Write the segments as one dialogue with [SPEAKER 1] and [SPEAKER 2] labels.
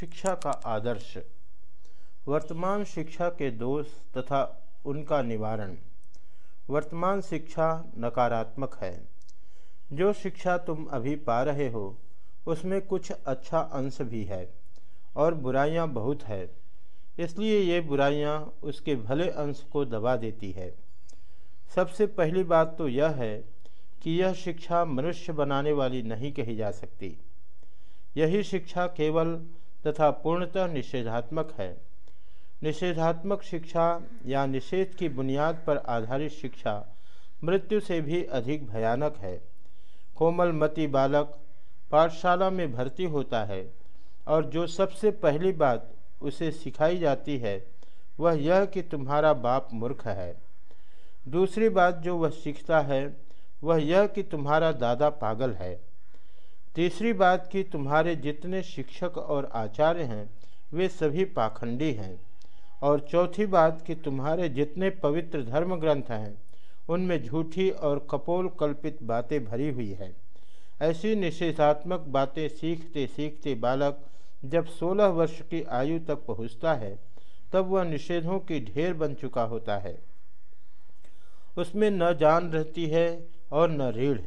[SPEAKER 1] शिक्षा का आदर्श, वर्तमान शिक्षा के दोष तथा उनका निवारण। वर्तमान शिक्षा नकारात्मक है। जो शिक्षा तुम अभी पा रहे हो, उसमें कुछ अच्छा अंश भी है और बुराइयाँ बहुत है। इसलिए ये बुराइयाँ उसके भले अंश को दबा देती है। सबसे पहली बात तो यह है कि यह शिक्षा मनुष्य बनाने वाली नहीं कही जा सकती। यही शिक्षा केवल तथा पूर्णतः निषेधात्मक है। निषेधात्मक शिक्षा या निषेध की बुनियाद पर आधारित शिक्षा मृत्यु से भी अधिक भयानक है। कोमलमती बालक पाठशाला में भर्ती होता है और जो सबसे पहली बात उसे सिखाई जाती है, वह यह कि तुम्हारा बाप मूर्ख है। दूसरी बात जो वह सीखता है, वह यह कि तुम्हारा दादा पागल है। तीसरी बात कि तुम्हारे जितने शिक्षक और आचार्य हैं, वे सभी पाखंडी हैं। और चौथी बात कि तुम्हारे जितने पवित्र धर्म ग्रंथ हैं, उनमें झूठी और कपोल कल्पित बातें भरी हुई है। ऐसी निषेधात्मक बातें सीखते सीखते बालक जब 16 वर्ष की आयु तक पहुँचता है, तब वह निषेधों की ढेर बन चुका होता है। उसमें न जान रहती है और न रीढ़।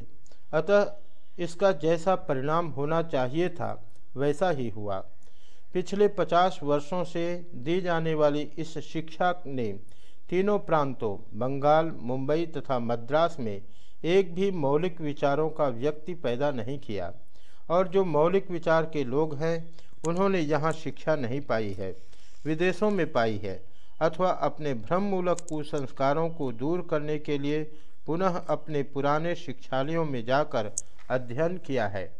[SPEAKER 1] अतः इसका जैसा परिणाम होना चाहिए था, वैसा ही हुआ। पिछले पचास वर्षों से दी जाने वाली इस शिक्षा ने तीनों प्रांतों, बंगाल, मुंबई तथा मद्रास में एक भी मौलिक विचारों का व्यक्ति पैदा नहीं किया। और जो मौलिक विचार के लोग हैं, उन्होंने यहाँ शिक्षा नहीं पाई है, विदेशों में पाई है, अथवा अपने भ्रममूलक कुसंस्कारों को दूर करने के लिए पुनः अपने पुराने शिक्षालयों में जाकर अध्ययन किया है।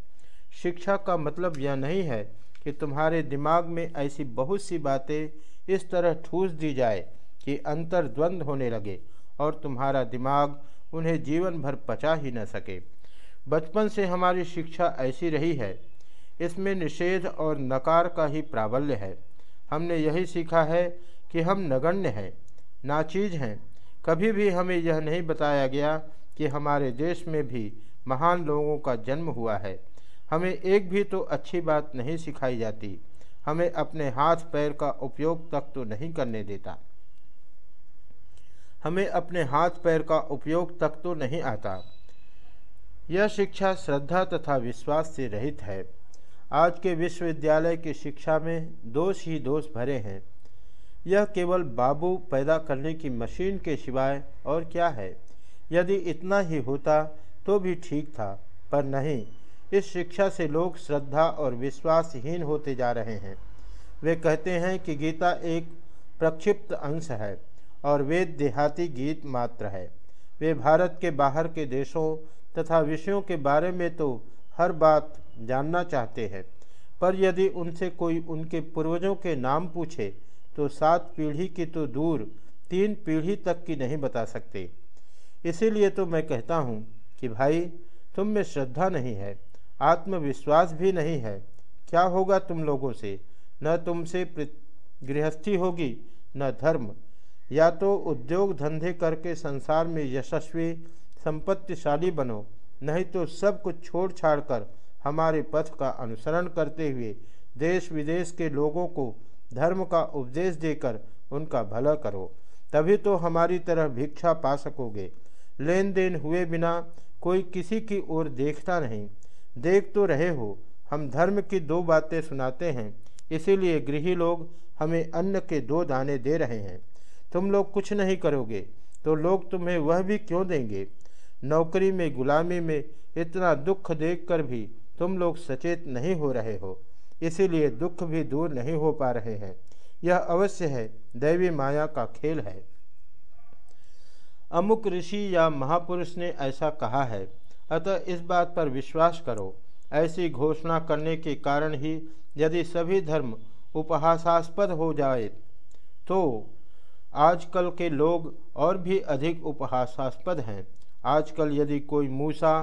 [SPEAKER 1] शिक्षा का मतलब यह नहीं है कि तुम्हारे दिमाग में ऐसी बहुत सी बातें इस तरह ठूस दी जाए कि अंतर अंतर्द्वंद होने लगे और तुम्हारा दिमाग उन्हें जीवन भर पचा ही न सके। बचपन से हमारी शिक्षा ऐसी रही है। इसमें निषेध और नकार का ही प्राबल्य है। हमने यही सीखा है कि हम नगण्य हैं, नाचीज हैं। कभी भी हमें यह नहीं बताया गया कि हमारे देश में भी महान लोगों का जन्म हुआ है। हमें एक भी तो अच्छी बात नहीं सिखाई जाती। हमें अपने हाथ पैर का उपयोग तक तो नहीं करने देता। हमें अपने हाथ पैर का उपयोग तक तो नहीं आता। यह शिक्षा श्रद्धा तथा विश्वास से रहित है। आज के विश्वविद्यालय की शिक्षा में दोष ही दोष भरे हैं। यह केवल बाबू पैदा करने की मशीन के सिवाय और क्या है? यदि इतना ही होता तो भी ठीक था, पर नहीं। इस शिक्षा से लोग श्रद्धा और विश्वासहीन होते जा रहे हैं। वे कहते हैं कि गीता एक प्रक्षिप्त अंश है और वेद देहाती गीत मात्र है। वे भारत के बाहर के देशों तथा विषयों के बारे में तो हर बात जानना चाहते हैं, पर यदि उनसे कोई उनके पूर्वजों के नाम पूछे तो सात पीढ़ी की तो दूर तीन पीढ़ी तक की नहीं बता सकते। इसीलिए तो मैं कहता हूँ कि भाई, तुम में श्रद्धा नहीं है, आत्मविश्वास भी नहीं है, क्या होगा तुम लोगों से? न तुमसे गृहस्थी होगी, न धर्म। या तो उद्योग धंधे करके संसार में यशस्वी, संपत्तिशाली बनो, नहीं तो सब कुछ छोड़ छाड़ कर हमारे पथ का अनुसरण करते हुए देश विदेश के लोगों को धर्म का उपदेश देकर उनका भला करो। तभी तो हमारी तरह भिक्षा पा सकोगे। लेन देन हुए बिना कोई किसी की ओर देखता नहीं। देख तो रहे हो, हम धर्म की दो बातें सुनाते हैं, इसीलिए गृही लोग हमें अन्न के दो दाने दे रहे हैं। तुम लोग कुछ नहीं करोगे तो लोग तुम्हें वह भी क्यों देंगे? नौकरी में, गुलामी में इतना दुख देखकर भी तुम लोग सचेत नहीं हो रहे हो, इसीलिए दुख भी दूर नहीं हो पा रहे हैं। यह अवश्य है, दैवी माया का खेल है। अमुक ऋषि या महापुरुष ने ऐसा कहा है। अतः इस बात पर विश्वास करो। ऐसी घोषणा करने के कारण ही यदि सभी धर्म उपहासास्पद हो जाए तो आजकल के लोग और भी अधिक उपहासास्पद हैं। आजकल यदि कोई मूसा,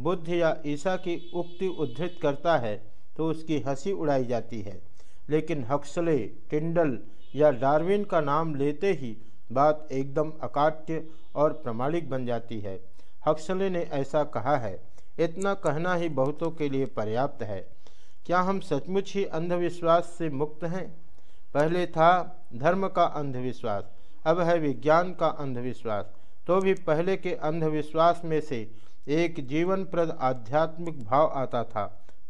[SPEAKER 1] बुद्ध या ईसा की उक्ति उद्धृत करता है तो उसकी हँसी उड़ाई जाती है। लेकिन हक्सले टिंडल या डार्विन का नाम लेते ही बात एकदम अकाट्य और प्रमाणिक बन जाती है। हक्सले ने ऐसा कहा है। इतना कहना ही बहुतों के लिए पर्याप्त है। क्या हम सचमुच ही अंधविश्वास से मुक्त हैं? पहले था धर्म का अंधविश्वास, अब है विज्ञान का अंधविश्वास। तो भी पहले के अंधविश्वास में से एक जीवनप्रद आध्यात्मिक भाव आता था।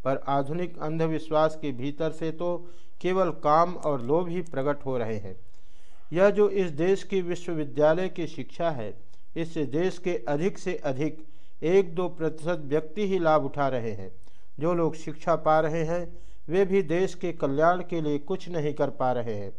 [SPEAKER 1] पर आधुनिक अंधविश्वास के भीतर से तो केवल काम और लोभ ही प्रकट हो रहे हैं। यह जो इस देश की विश्वविद्यालय की शिक्षा है, इससे देश के अधिक से अधिक एक दो प्रतिशत व्यक्ति ही लाभ उठा रहे हैं। जो लोग शिक्षा पा रहे हैं, वे भी देश के कल्याण के लिए कुछ नहीं कर पा रहे हैं।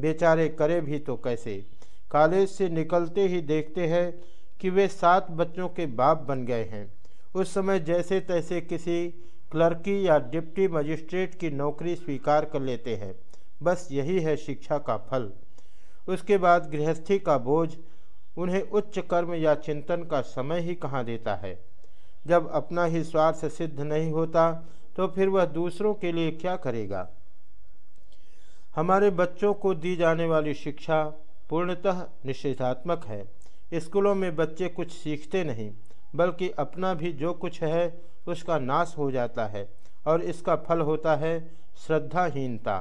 [SPEAKER 1] बेचारे करे भी तो कैसे? कॉलेज से निकलते ही देखते हैं कि वे सात बच्चों के बाप बन गए हैं। उस समय जैसे तैसे किसी क्लर्की या डिप्टी मजिस्ट्रेट की नौकरी स्वीकार कर लेते हैं। बस यही है शिक्षा का फल। उसके बाद गृहस्थी का बोझ उन्हें उच्च कर्म या चिंतन का समय ही कहाँ देता है। जब अपना ही स्वार्थ सिद्ध नहीं होता तो फिर वह दूसरों के लिए क्या करेगा? हमारे बच्चों को दी जाने वाली शिक्षा पूर्णतः निषेधात्मक है। स्कूलों में बच्चे कुछ सीखते नहीं, बल्कि अपना भी जो कुछ है, उसका नाश हो जाता है और इसका फल होता है श्रद्धाहीनता।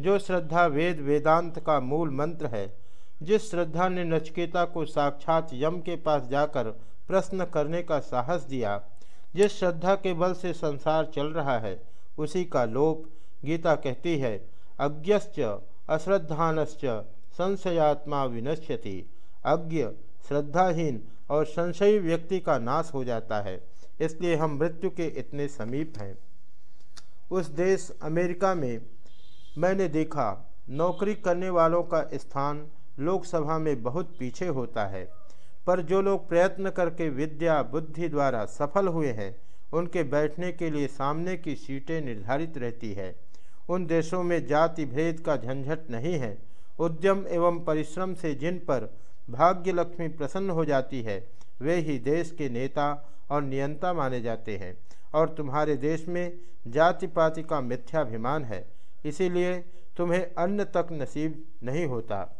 [SPEAKER 1] जो श्रद्धा वेद वेदांत का मूल मंत्र है, जिस श्रद्धा ने नचकेता को साक्षात यम के पास जाकर प्रश्न करने का साहस दिया, जिस श्रद्धा के बल से संसार चल रहा है, उसी का लोप गीता कहती है, अज्ञश्च अश्रद्धानश्च संशयात्मा विनश्यति। अज्ञ श्रद्धाहीन और संशयी व्यक्ति का नाश हो जाता है, इसलिए हम मृत्यु के इतने समीप हैं। उस देश अमेरिका में मैंने देखा, नौकरी करने वालों का स्थान लोकसभा में बहुत पीछे होता है। पर जो लोग प्रयत्न करके विद्या, बुद्धि द्वारा सफल हुए हैं, उनके बैठने के लिए सामने की सीटें निर्धारित रहती है। उन देशों में जाति भेद का झंझट नहीं है। उद्यम एवं परिश्रम से जिन पर भाग्य लक्ष्मी प्रसन्न हो जाती है, वे ही देश के नेता और नियंता माने जाते हैं। और तुम्हारे देश में जाति पाति का मिथ्याभिमान है। इसीलिए तुम्हें अन्न तक नसीब नहीं होता।